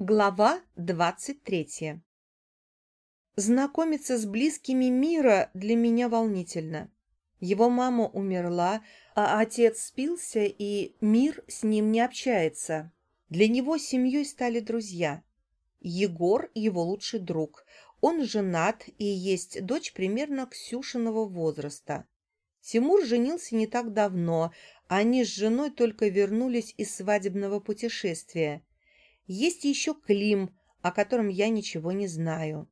Глава двадцать третья Знакомиться с близкими мира для меня волнительно. Его мама умерла, а отец спился, и мир с ним не общается. Для него семьей стали друзья. Егор – его лучший друг. Он женат, и есть дочь примерно Ксюшиного возраста. Тимур женился не так давно, они с женой только вернулись из свадебного путешествия – есть еще Клим, о котором я ничего не знаю.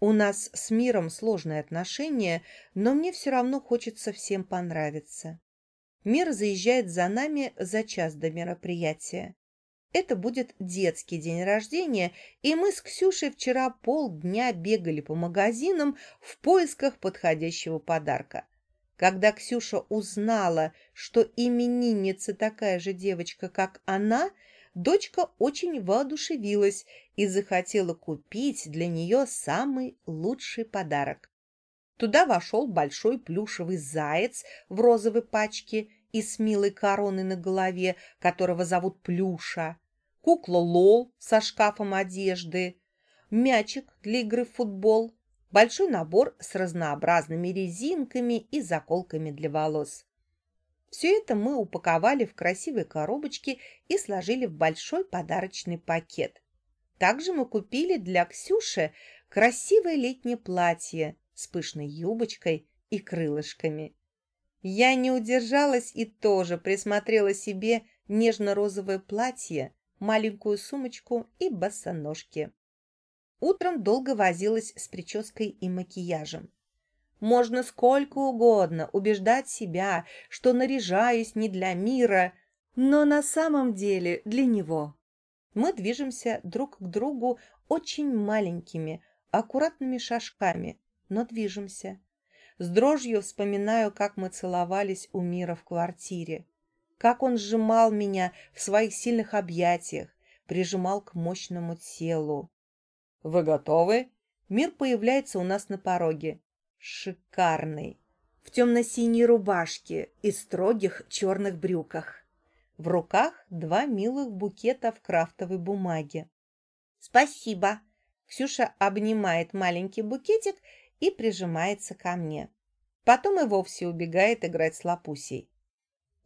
У нас с миром сложные отношения, но мне все равно хочется всем понравиться. Мир заезжает за нами за час до мероприятия. Это будет детский день рождения, и мы с Ксюшей вчера полдня бегали по магазинам в поисках подходящего подарка. Когда Ксюша узнала, что именинница такая же девочка, как она – дочка очень воодушевилась и захотела купить для нее самый лучший подарок. Туда вошел большой плюшевый заяц в розовой пачке и с милой короной на голове, которого зовут Плюша, кукла Лол со шкафом одежды, мячик для игры в футбол, большой набор с разнообразными резинками и заколками для волос. Все это мы упаковали в красивые коробочки и сложили в большой подарочный пакет. Также мы купили для Ксюши красивое летнее платье с пышной юбочкой и крылышками. Я не удержалась и тоже присмотрела себе нежно-розовое платье, маленькую сумочку и босоножки. Утром долго возилась с прической и макияжем. Можно сколько угодно убеждать себя, что наряжаюсь не для мира, но на самом деле для него. Мы движемся друг к другу очень маленькими, аккуратными шажками, но движемся. С дрожью вспоминаю, как мы целовались у мира в квартире, как он сжимал меня в своих сильных объятиях, прижимал к мощному телу. «Вы готовы?» Мир появляется у нас на пороге шикарный, в темно-синей рубашке и строгих черных брюках. В руках два милых букета в крафтовой бумаге. «Спасибо!» Ксюша обнимает маленький букетик и прижимается ко мне. Потом и вовсе убегает играть с лапусей.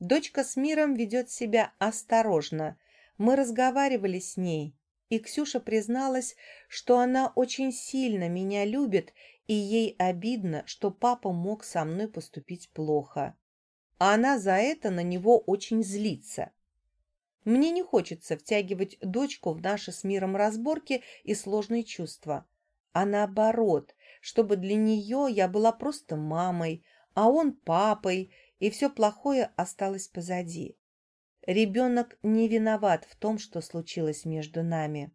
Дочка с миром ведет себя осторожно. Мы разговаривали с ней, и Ксюша призналась, что она очень сильно меня любит и ей обидно, что папа мог со мной поступить плохо. А она за это на него очень злится. Мне не хочется втягивать дочку в наши с миром разборки и сложные чувства, а наоборот, чтобы для нее я была просто мамой, а он папой, и все плохое осталось позади. Ребенок не виноват в том, что случилось между нами.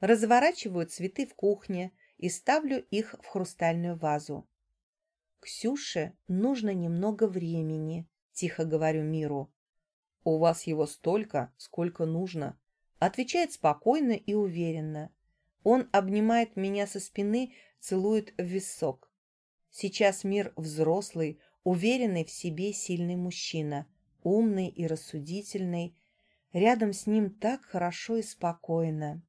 Разворачиваю цветы в кухне – и ставлю их в хрустальную вазу. «Ксюше нужно немного времени», — тихо говорю Миру. «У вас его столько, сколько нужно», — отвечает спокойно и уверенно. Он обнимает меня со спины, целует в висок. Сейчас Мир взрослый, уверенный в себе сильный мужчина, умный и рассудительный. Рядом с ним так хорошо и спокойно.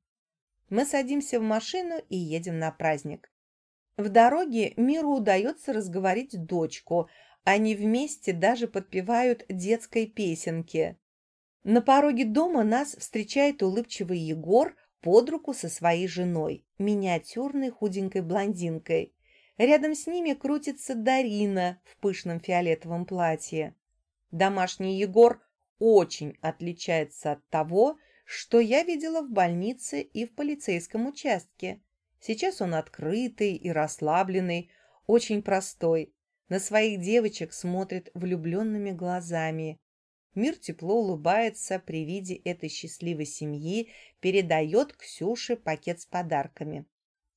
Мы садимся в машину и едем на праздник. В дороге Миру удается разговорить дочку. Они вместе даже подпевают детской песенки. На пороге дома нас встречает улыбчивый Егор под руку со своей женой, миниатюрной худенькой блондинкой. Рядом с ними крутится Дарина в пышном фиолетовом платье. Домашний Егор очень отличается от того, что я видела в больнице и в полицейском участке. Сейчас он открытый и расслабленный, очень простой. На своих девочек смотрит влюбленными глазами. Мир тепло улыбается при виде этой счастливой семьи, передает Ксюше пакет с подарками.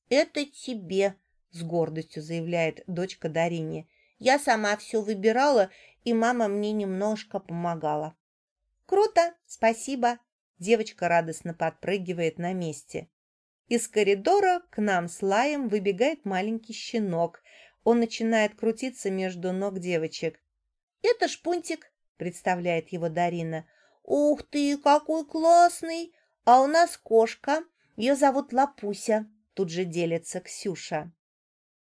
«Это тебе», — с гордостью заявляет дочка Дарине. «Я сама все выбирала, и мама мне немножко помогала». «Круто, спасибо», Девочка радостно подпрыгивает на месте. Из коридора к нам с лаем выбегает маленький щенок. Он начинает крутиться между ног девочек. «Это Шпунтик», — представляет его Дарина. «Ух ты, какой классный! «А у нас кошка, ее зовут Лапуся», — тут же делится Ксюша.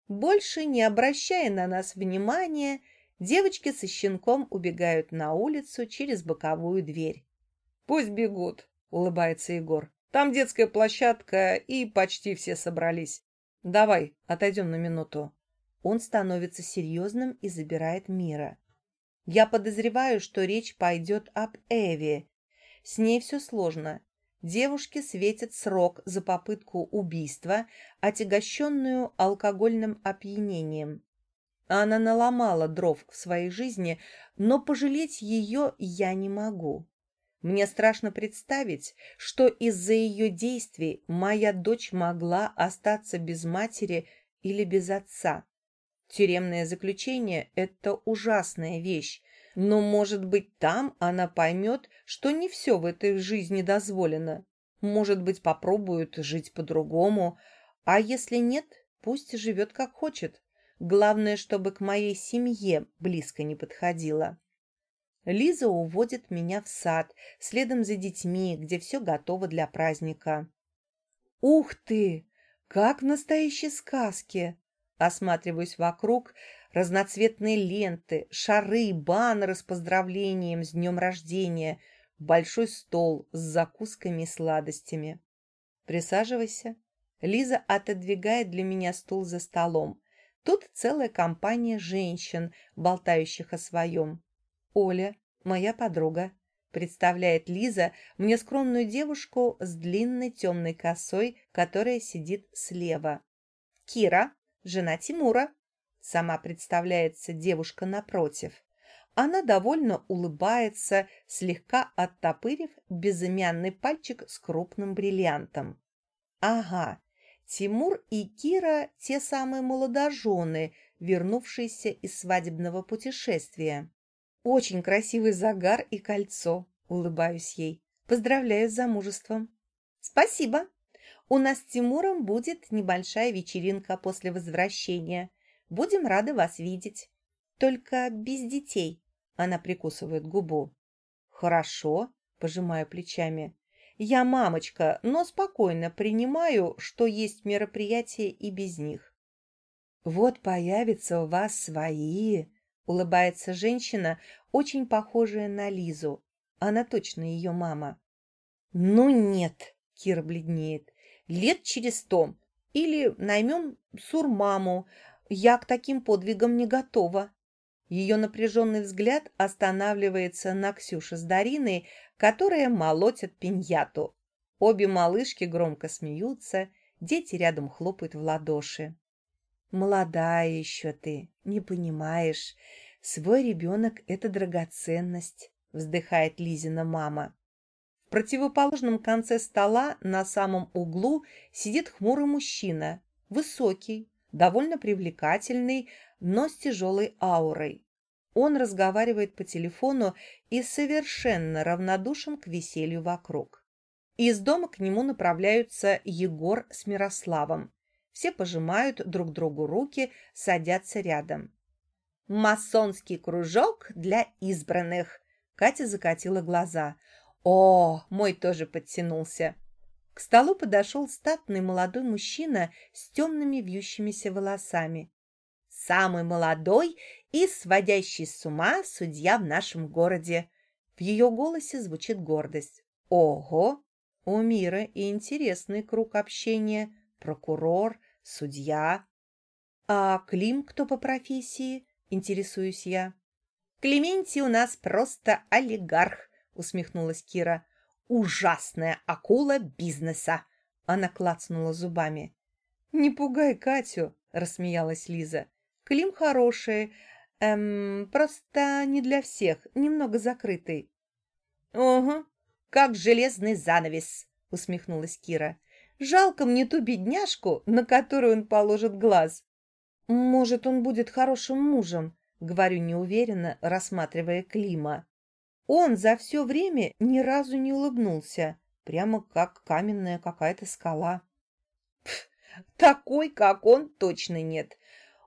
Больше не обращая на нас внимания, девочки со щенком убегают на улицу через боковую дверь. «Пусть бегут», — улыбается Егор. «Там детская площадка, и почти все собрались. Давай, отойдем на минуту». Он становится серьезным и забирает Мира. Я подозреваю, что речь пойдет об Эве. С ней все сложно. Девушке светит срок за попытку убийства, отягощенную алкогольным опьянением. Она наломала дров в своей жизни, но пожалеть ее я не могу. Мне страшно представить, что из-за ее действий моя дочь могла остаться без матери или без отца. Тюремное заключение – это ужасная вещь, но, может быть, там она поймет, что не все в этой жизни дозволено. Может быть, попробует жить по-другому, а если нет, пусть живет как хочет. Главное, чтобы к моей семье близко не подходила. Лиза уводит меня в сад, следом за детьми, где все готово для праздника. «Ух ты! Как в настоящей сказке!» Осматриваюсь вокруг, разноцветные ленты, шары, баннеры с поздравлением с днем рождения, большой стол с закусками и сладостями. «Присаживайся». Лиза отодвигает для меня стул за столом. Тут целая компания женщин, болтающих о своем. Оля, моя подруга, представляет Лиза мне скромную девушку с длинной темной косой, которая сидит слева. Кира, жена Тимура. Сама представляется девушка напротив. Она довольно улыбается, слегка оттопырив безымянный пальчик с крупным бриллиантом. Ага, Тимур и Кира – те самые молодожены, вернувшиеся из свадебного путешествия. Очень красивый загар и кольцо, улыбаюсь ей. Поздравляю с замужеством. Спасибо, у нас с Тимуром будет небольшая вечеринка после возвращения. Будем рады вас видеть. Только без детей. Она прикусывает губу. Хорошо, пожимаю плечами. Я мамочка, но спокойно принимаю, что есть мероприятие и без них. Вот появятся у вас свои, улыбается женщина, очень похожая на Лизу. Она точно ее мама. Ну нет, Кира бледнеет лет через сто. Или наймем сурмаму. Я к таким подвигам не готова. Ее напряженный взгляд останавливается на Ксюше с Дариной, которые молотят пиньяту. Обе малышки громко смеются, дети рядом хлопают в ладоши. «Молодая еще ты, не понимаешь. Свой ребенок — это драгоценность», — вздыхает Лизина мама. В противоположном конце стола на самом углу сидит хмурый мужчина, высокий, довольно привлекательный, но с тяжелой аурой. Он разговаривает по телефону и совершенно равнодушен к веселью вокруг. Из дома к нему направляются Егор с Мирославом. Все пожимают друг другу руки, садятся рядом. «Масонский кружок для избранных!» Катя закатила глаза – о, мой тоже подтянулся. К столу подошел статный молодой мужчина с темными вьющимися волосами. Самый молодой и сводящий с ума судья в нашем городе. В ее голосе звучит гордость. Ого! У мира и интересный круг общения. Прокурор, судья. А Клим кто по профессии? Интересуюсь я. Клементий у нас просто олигарх усмехнулась Кира. «Ужасная акула бизнеса!» Она клацнула зубами. «Не пугай Катю!» – рассмеялась Лиза. «Клим хороший, эм, просто не для всех, немного закрытый». «Ого, как железный занавес!» – усмехнулась Кира. «Жалко мне ту бедняжку, на которую он положит глаз». «Может, он будет хорошим мужем», — говорю неуверенно, рассматривая Клима. Он за все время ни разу не улыбнулся, прямо как каменная какая-то скала. такой, как он, точно нет.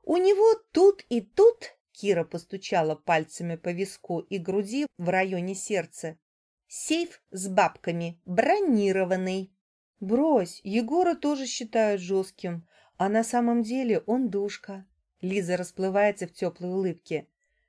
У него тут и тут, Кира постучала пальцами по виску и груди в районе сердца, Сейф с бабками, бронированный. Брось, Егора тоже считают жестким, а на самом деле он душка. Лиза расплывается в теплой улыбке.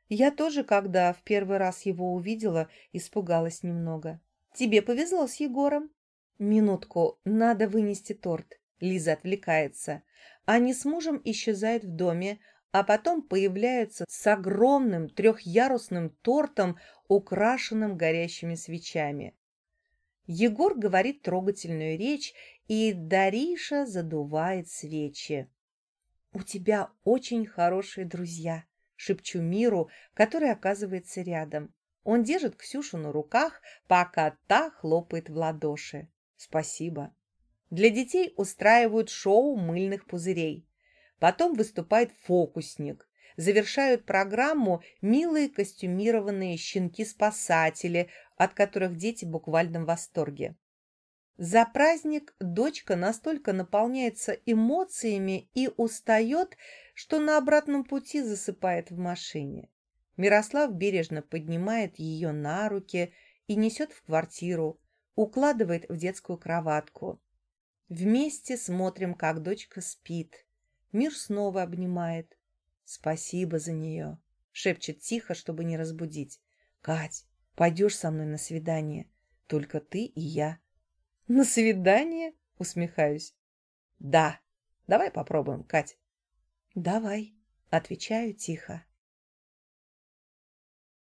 Я тоже, когда в первый раз его увидела, испугалась немного. Тебе повезло с Егором. Минутку, надо вынести торт. Лиза отвлекается. Они с мужем исчезают в доме, а потом появляются с огромным трехъярусным тортом, украшенным горящими свечами. Егор говорит трогательную речь, и Дариша задувает свечи. «У тебя очень хорошие друзья», — шепчу Миру, который оказывается рядом. Он держит Ксюшу на руках, пока та хлопает в ладоши. «Спасибо». Для детей устраивают шоу мыльных пузырей. Потом выступает фокусник. Завершают программу милые костюмированные щенки-спасатели, от которых дети буквально в восторге. За праздник дочка настолько наполняется эмоциями и устает, что на обратном пути засыпает в машине. Мирослав бережно поднимает ее на руки и несет в квартиру, укладывает в детскую кроватку. Вместе смотрим, как дочка спит. Мир снова обнимает. «Спасибо за нее», — шепчет тихо, чтобы не разбудить. «Кать, пойдешь со мной на свидание? Только ты и я». «На свидание?» — усмехаюсь. «Да. Давай попробуем, Кать». «Давай», — отвечаю тихо.